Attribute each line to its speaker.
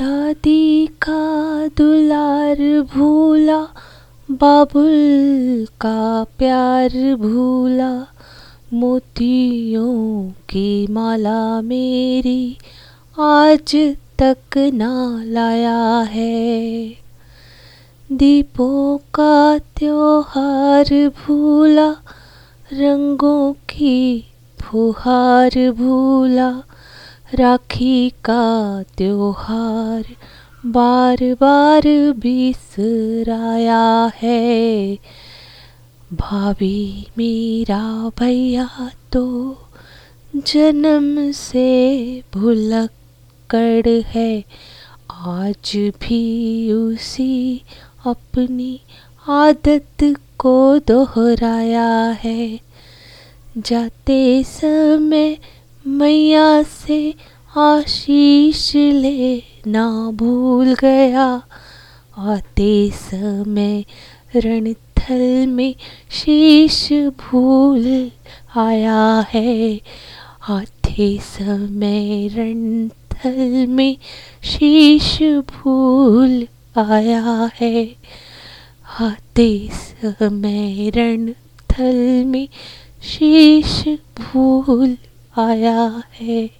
Speaker 1: दादी का दुलार भूला, बाबुल का प्यार भूला, मोतियों की माला मेरी आज तक ना लाया है। दीपों का त्योहार भूला, रंगों की फुहार भूला राखी का त्योहार बार बार बिसराया है। भाभी मेरा भैया तो जन्म से भुलक्कड़ है। आज भी उसी अपनी आदत को दोहराया है। जाते समय मैया से आशीष लेना भूल गया। आते समय रणथल में शीश भूल आया है। आते समय रणथल में शीश भूल आया है। आते समय रणथल में शीश भूल आया है